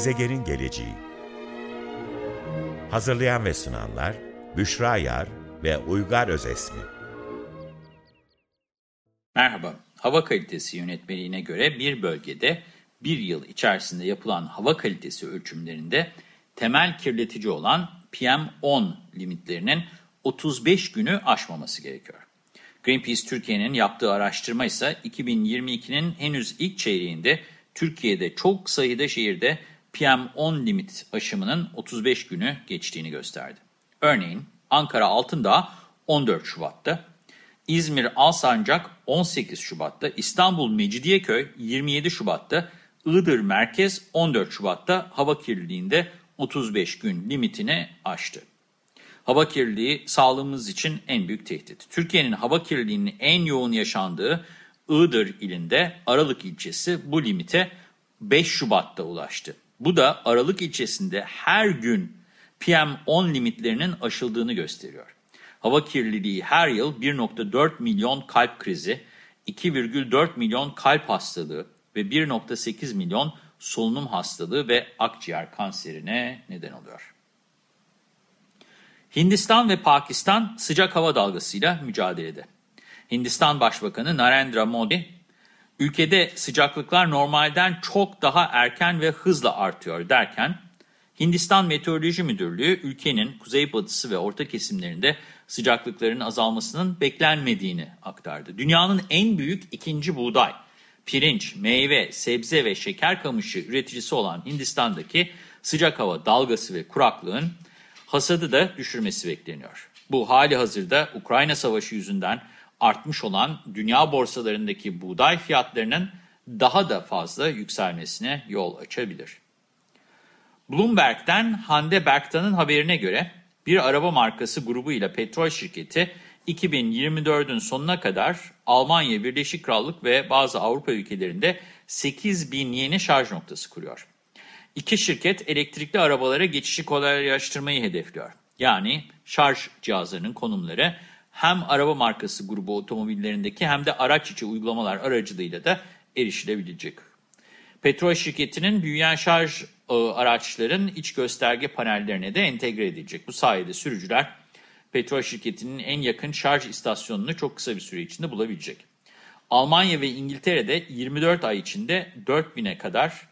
Gezegenin geleceği Hazırlayan ve sunanlar Büşra Yar ve Uygar Özesmi Merhaba, hava kalitesi yönetmeliğine göre bir bölgede bir yıl içerisinde yapılan hava kalitesi ölçümlerinde temel kirletici olan PM10 limitlerinin 35 günü aşmaması gerekiyor. Greenpeace Türkiye'nin yaptığı araştırma ise 2022'nin henüz ilk çeyreğinde Türkiye'de çok sayıda şehirde PM10 limit aşımının 35 günü geçtiğini gösterdi. Örneğin Ankara Altındağ 14 Şubat'ta, İzmir Alsancak 18 Şubat'ta, İstanbul Mecidiyeköy 27 Şubat'ta, Iğdır Merkez 14 Şubat'ta hava kirliliğinde 35 gün limitini aştı. Hava kirliliği sağlığımız için en büyük tehdit. Türkiye'nin hava kirliliğinin en yoğun yaşandığı Iğdır ilinde Aralık ilçesi bu limite 5 Şubat'ta ulaştı. Bu da Aralık ilçesinde her gün PM10 limitlerinin aşıldığını gösteriyor. Hava kirliliği her yıl 1.4 milyon kalp krizi, 2,4 milyon kalp hastalığı ve 1.8 milyon solunum hastalığı ve akciğer kanserine neden oluyor. Hindistan ve Pakistan sıcak hava dalgasıyla mücadelede. Hindistan Başbakanı Narendra Modi, ülkede sıcaklıklar normalden çok daha erken ve hızla artıyor derken, Hindistan Meteoroloji Müdürlüğü ülkenin kuzeybatısı ve orta kesimlerinde sıcaklıkların azalmasının beklenmediğini aktardı. Dünyanın en büyük ikinci buğday, pirinç, meyve, sebze ve şeker kamışı üreticisi olan Hindistan'daki sıcak hava dalgası ve kuraklığın hasadı da düşürmesi bekleniyor. Bu hali hazırda Ukrayna Savaşı yüzünden artmış olan dünya borsalarındaki buğday fiyatlarının daha da fazla yükselmesine yol açabilir. Bloomberg'den Hande Berktan'ın haberine göre bir araba markası grubuyla petrol şirketi 2024'ün sonuna kadar Almanya, Birleşik Krallık ve bazı Avrupa ülkelerinde 8 bin yeni şarj noktası kuruyor. İki şirket elektrikli arabalara geçişi kolaylaştırmayı hedefliyor. Yani şarj cihazlarının konumları hem araba markası grubu otomobillerindeki hem de araç içi uygulamalar aracılığıyla da erişilebilecek. Petrol şirketinin büyüyen şarj e, araçların iç gösterge panellerine de entegre edilecek. Bu sayede sürücüler petrol şirketinin en yakın şarj istasyonunu çok kısa bir süre içinde bulabilecek. Almanya ve İngiltere'de 24 ay içinde 4000'e kadar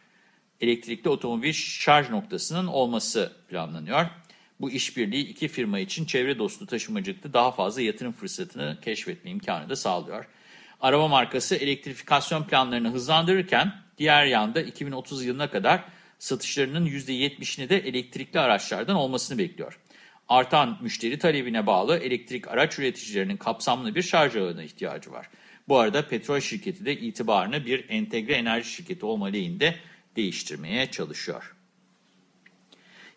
elektrikli otomobil şarj noktasının olması planlanıyor. Bu işbirliği iki firma için çevre dostu taşımacılıkta daha fazla yatırım fırsatını keşfetme imkanı da sağlıyor. Araba markası elektrifikasyon planlarını hızlandırırken diğer yanda 2030 yılına kadar satışlarının %70'ini de elektrikli araçlardan olmasını bekliyor. Artan müşteri talebine bağlı elektrik araç üreticilerinin kapsamlı bir şarj ağına ihtiyacı var. Bu arada petrol şirketi de itibarını bir entegre enerji şirketi olma lehinde değiştirmeye çalışıyor.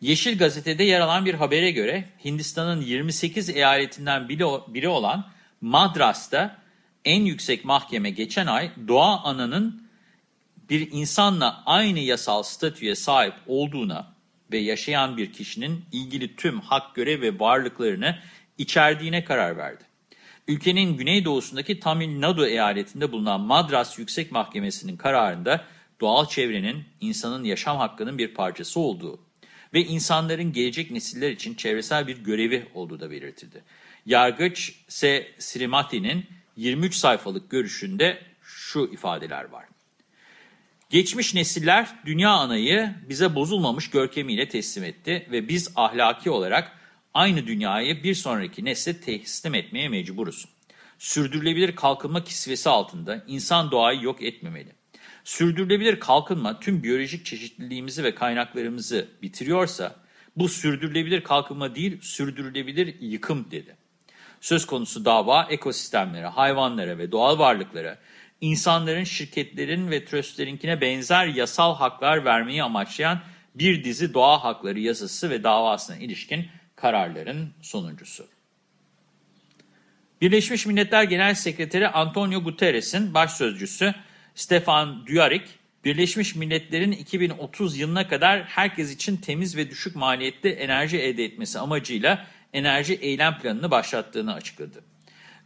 Yeşil Gazete'de yer alan bir habere göre Hindistan'ın 28 eyaletinden biri olan Madras'ta en yüksek mahkeme geçen ay doğa ananın bir insanla aynı yasal statüye sahip olduğuna ve yaşayan bir kişinin ilgili tüm hak, görev ve varlıklarını içerdiğine karar verdi. Ülkenin güneydoğusundaki Tamil Nadu eyaletinde bulunan Madras Yüksek Mahkemesi'nin kararında doğal çevrenin insanın yaşam hakkının bir parçası olduğu ve insanların gelecek nesiller için çevresel bir görevi olduğu da belirtildi. Yargıç S. Srimati'nin 23 sayfalık görüşünde şu ifadeler var. Geçmiş nesiller dünya anayı bize bozulmamış görkemiyle teslim etti ve biz ahlaki olarak aynı dünyayı bir sonraki nesle teslim etmeye mecburuz. Sürdürülebilir kalkınma kisvesi altında insan doğayı yok etmemeli. Sürdürülebilir kalkınma tüm biyolojik çeşitliliğimizi ve kaynaklarımızı bitiriyorsa bu sürdürülebilir kalkınma değil sürdürülebilir yıkım dedi. Söz konusu dava ekosistemlere, hayvanlara ve doğal varlıklara insanların, şirketlerin ve tröstlerinkine benzer yasal haklar vermeyi amaçlayan bir dizi doğa hakları yasası ve davasına ilişkin kararların sonuncusu. Birleşmiş Milletler Genel Sekreteri Antonio Guterres'in başsözcüsü Stefan Dujarric, Birleşmiş Milletler'in 2030 yılına kadar herkes için temiz ve düşük maliyetli enerji elde etmesi amacıyla enerji eylem planını başlattığını açıkladı.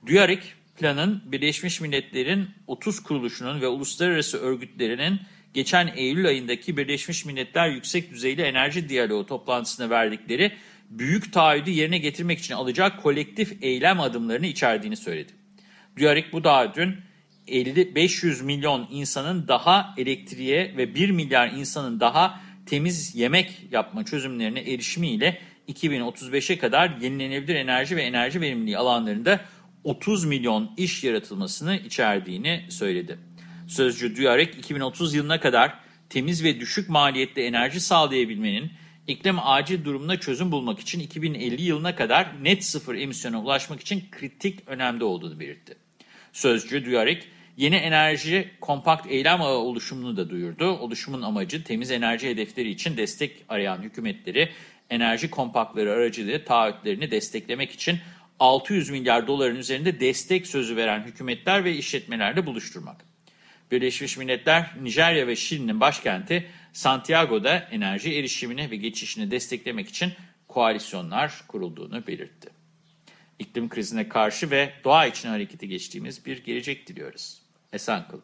Dujarric, planın Birleşmiş Milletler'in 30 kuruluşunun ve uluslararası örgütlerinin geçen Eylül ayındaki Birleşmiş Milletler Yüksek Düzeyli Enerji Diyaloğu toplantısında verdikleri büyük taahhüdü yerine getirmek için alacak kolektif eylem adımlarını içerdiğini söyledi. Duyarik bu taahhüdün 50 500 milyon insanın daha elektriğe ve 1 milyar insanın daha temiz yemek yapma çözümlerine erişimiyle 2035'e kadar yenilenebilir enerji ve enerji verimliliği alanlarında 30 milyon iş yaratılmasını içerdiğini söyledi. Sözcü Duyarek 2030 yılına kadar temiz ve düşük maliyetli enerji sağlayabilmenin iklim acil durumuna çözüm bulmak için 2050 yılına kadar net sıfır emisyona ulaşmak için kritik önemde olduğunu belirtti. Sözcü Duyarek yeni enerji kompakt eylem ağı oluşumunu da duyurdu. Oluşumun amacı temiz enerji hedefleri için destek arayan hükümetleri enerji kompaktları aracılığıyla taahhütlerini desteklemek için 600 milyar doların üzerinde destek sözü veren hükümetler ve işletmelerle buluşturmak. Birleşmiş Milletler, Nijerya ve Şili'nin başkenti Santiago'da enerji erişimini ve geçişini desteklemek için koalisyonlar kurulduğunu belirtti. İklim krizine karşı ve doğa için harekete geçtiğimiz bir gelecek diliyoruz. Esen kalın.